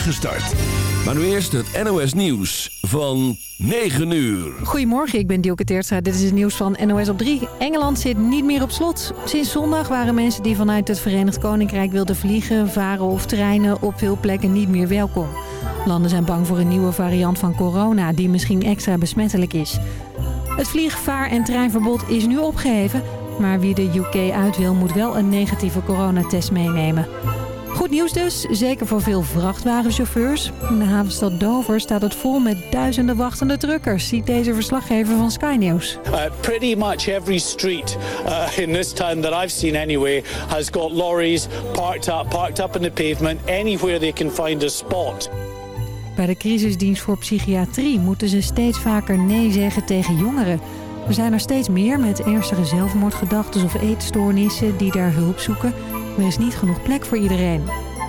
start. Maar nu eerst het NOS Nieuws van 9 uur. Goedemorgen, ik ben Dielke Teertstra. Dit is het nieuws van NOS op 3. Engeland zit niet meer op slot. Sinds zondag waren mensen die vanuit het Verenigd Koninkrijk wilden vliegen, varen of treinen op veel plekken niet meer welkom. Landen zijn bang voor een nieuwe variant van corona die misschien extra besmettelijk is. Het vlieg, vaar- en treinverbod is nu opgeheven. Maar wie de UK uit wil moet wel een negatieve coronatest meenemen. Goed nieuws dus, zeker voor veel vrachtwagenchauffeurs. In de havenstad Dover staat het vol met duizenden wachtende truckers, ziet deze verslaggever van Sky News. Uh, pretty much every street uh, in this town that I've seen anyway has got lorries parked up, parked up in the pavement, anywhere they can find a spot. Bij de crisisdienst voor psychiatrie moeten ze steeds vaker nee zeggen tegen jongeren. Er zijn er steeds meer met ernstige zelfmoordgedachten of eetstoornissen die daar hulp zoeken. Er is niet genoeg plek voor iedereen.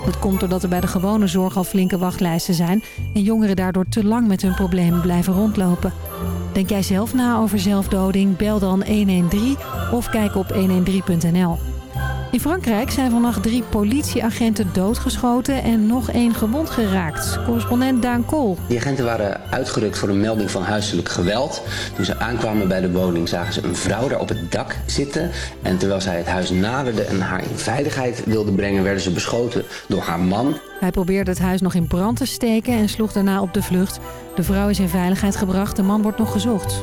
Dat komt doordat er bij de gewone zorg al flinke wachtlijsten zijn... en jongeren daardoor te lang met hun problemen blijven rondlopen. Denk jij zelf na over zelfdoding? Bel dan 113 of kijk op 113.nl. In Frankrijk zijn vannacht drie politieagenten doodgeschoten en nog één gewond geraakt. Correspondent Daan Kool. Die agenten waren uitgerukt voor een melding van huiselijk geweld. Toen ze aankwamen bij de woning zagen ze een vrouw daar op het dak zitten. En terwijl zij het huis naderde en haar in veiligheid wilde brengen... werden ze beschoten door haar man. Hij probeerde het huis nog in brand te steken en sloeg daarna op de vlucht. De vrouw is in veiligheid gebracht, de man wordt nog gezocht.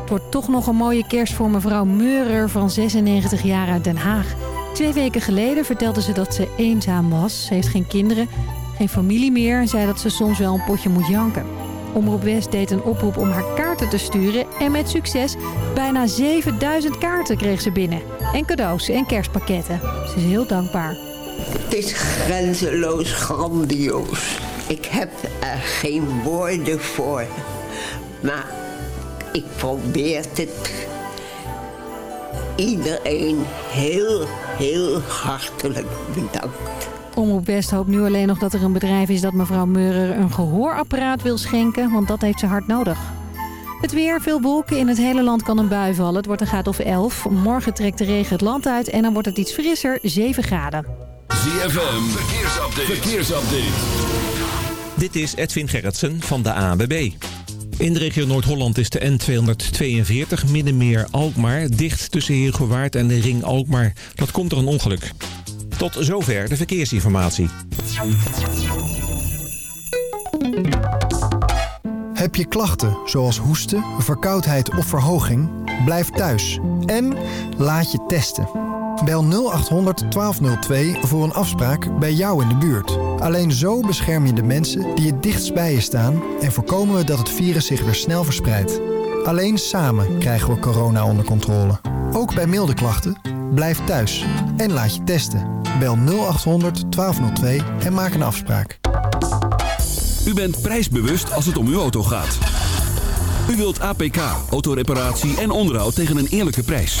Het wordt toch nog een mooie kerst voor mevrouw Meurer van 96 jaar uit Den Haag. Twee weken geleden vertelde ze dat ze eenzaam was. Ze heeft geen kinderen, geen familie meer en zei dat ze soms wel een potje moet janken. Omroep West deed een oproep om haar kaarten te sturen en met succes. Bijna 7000 kaarten kreeg ze binnen. En cadeaus en kerstpakketten. Ze is heel dankbaar. Het is grenzeloos grandioos. Ik heb er geen woorden voor. Maar ik probeer het iedereen heel, heel hartelijk bedankt. Omroep West hoopt nu alleen nog dat er een bedrijf is dat mevrouw Meurer een gehoorapparaat wil schenken, want dat heeft ze hard nodig. Het weer, veel wolken. In het hele land kan een bui vallen. Het wordt een graad of 11. Morgen trekt de regen het land uit en dan wordt het iets frisser, 7 graden. ZFM, verkeersupdate. verkeersupdate. Dit is Edwin Gerritsen van de ANWB. In de regio Noord-Holland is de N242 Middenmeer-Alkmaar dicht tussen Heergewaard en de Ring Alkmaar. Dat komt door een ongeluk. Tot zover de verkeersinformatie. Heb je klachten zoals hoesten, verkoudheid of verhoging? Blijf thuis en laat je testen. Bel 0800 1202 voor een afspraak bij jou in de buurt. Alleen zo bescherm je de mensen die het dichtst bij je staan... en voorkomen we dat het virus zich weer snel verspreidt. Alleen samen krijgen we corona onder controle. Ook bij milde klachten, blijf thuis en laat je testen. Bel 0800 1202 en maak een afspraak. U bent prijsbewust als het om uw auto gaat. U wilt APK, autoreparatie en onderhoud tegen een eerlijke prijs.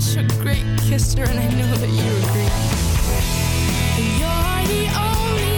such a great kisser, and I know that you agree. You're the only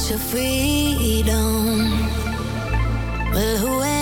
want your freedom. Well, who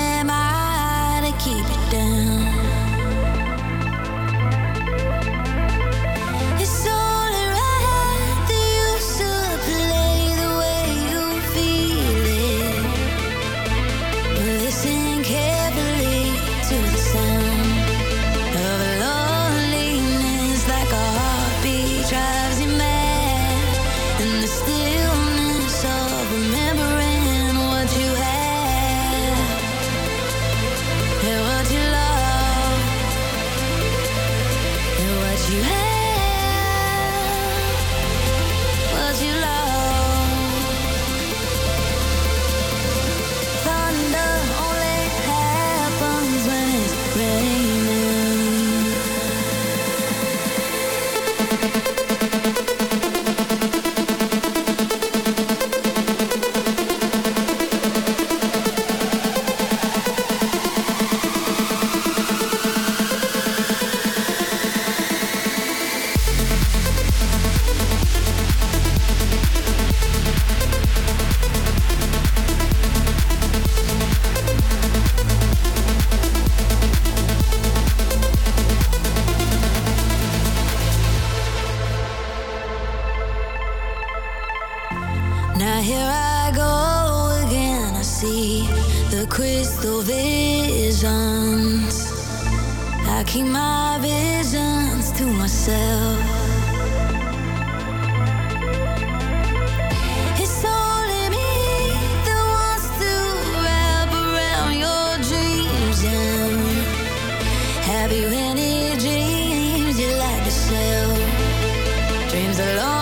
any dreams you like to sell. Dreams alone.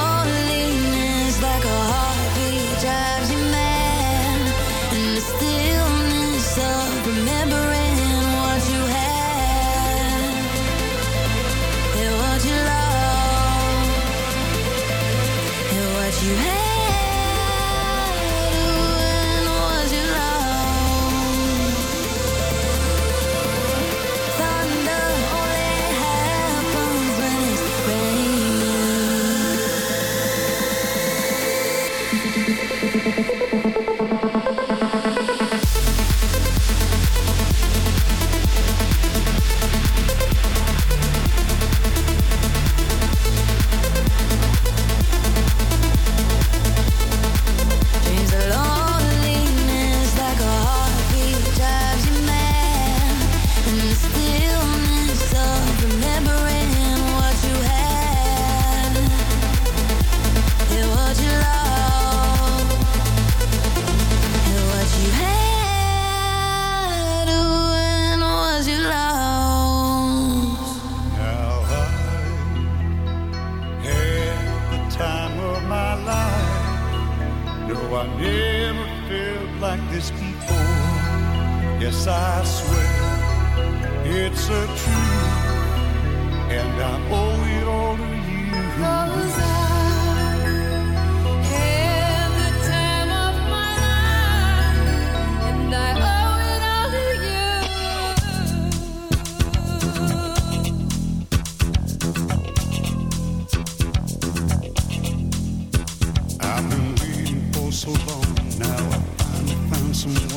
some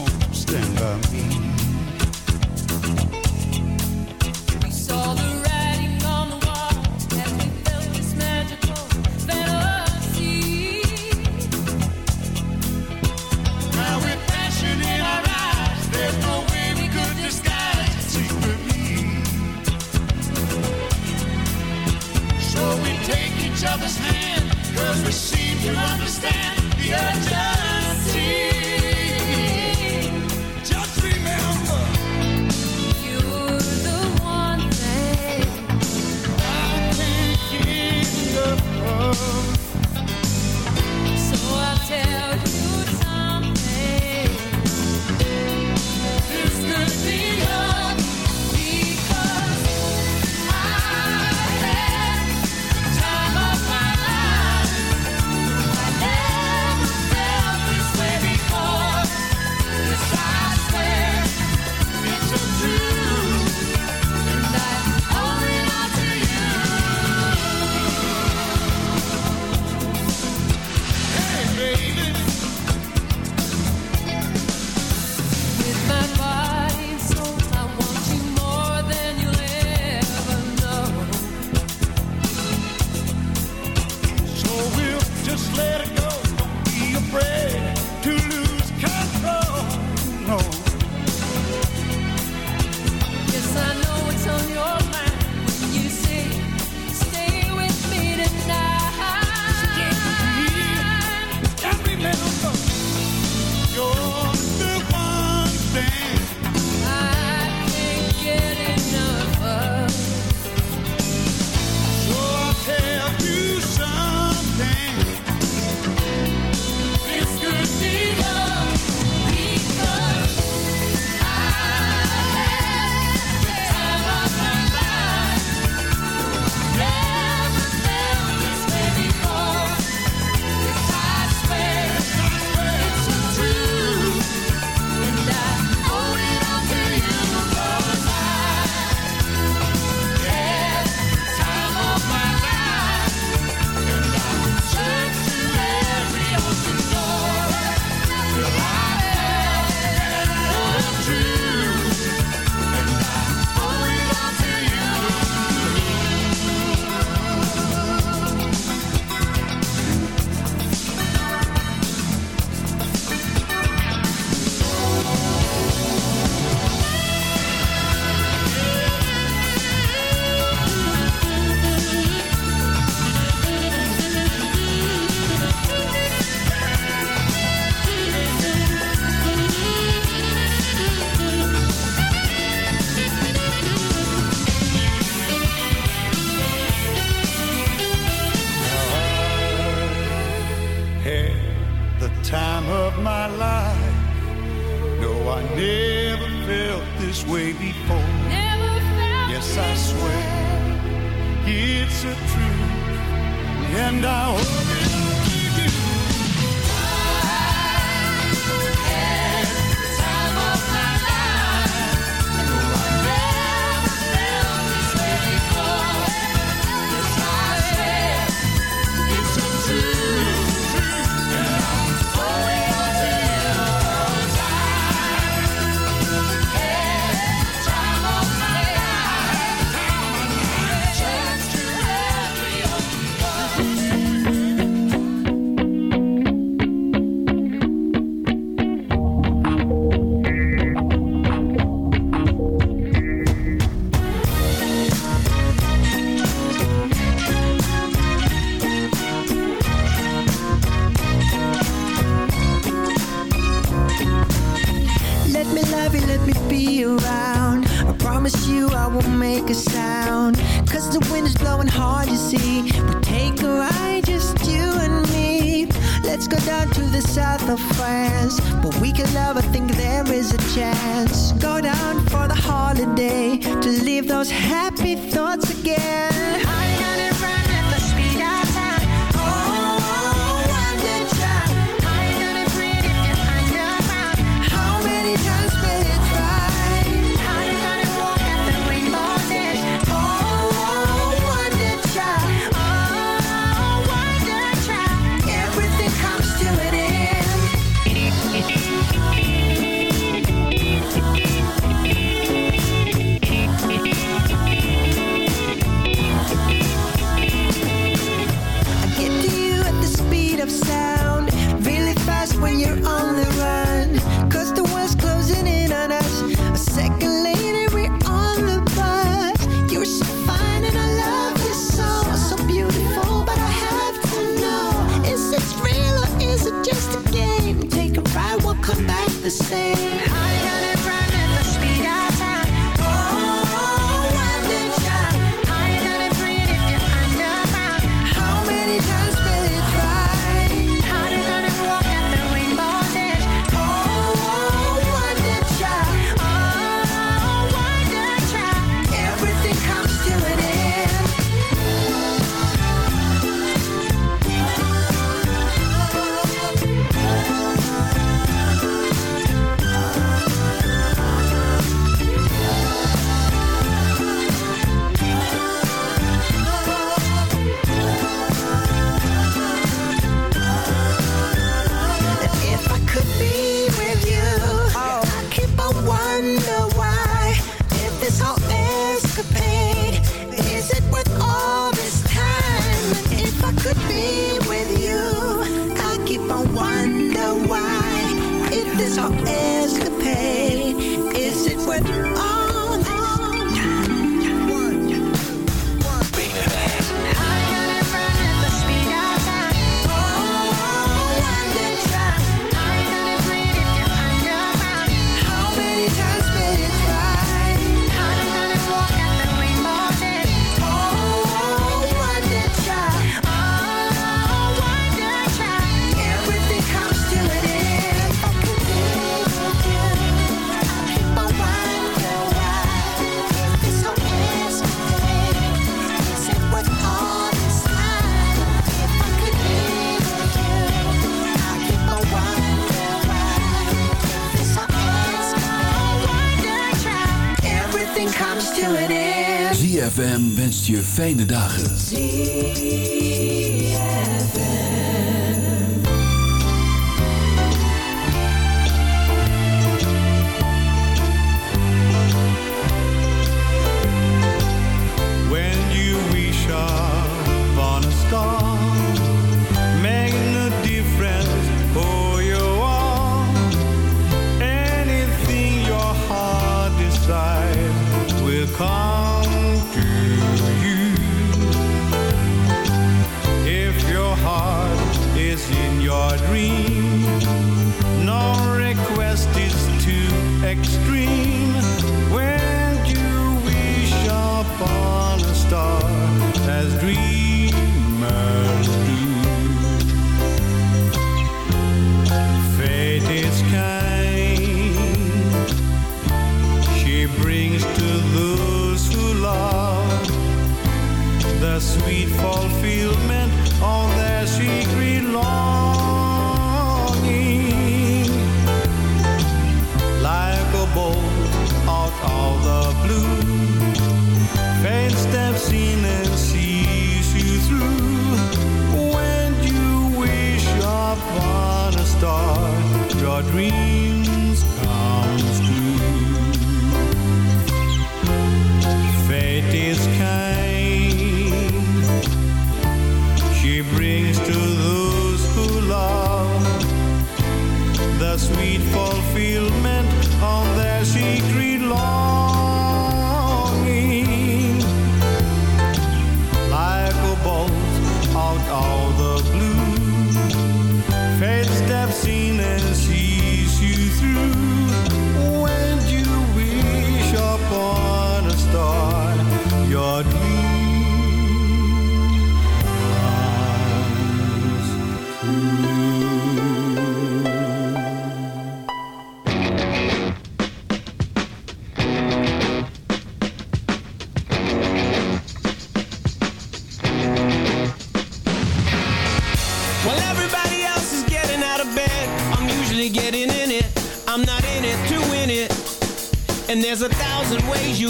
je fijne dagen.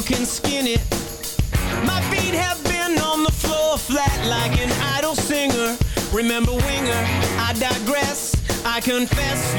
can skin it. My feet have been on the floor flat like an idle singer. Remember Winger, I digress, I confess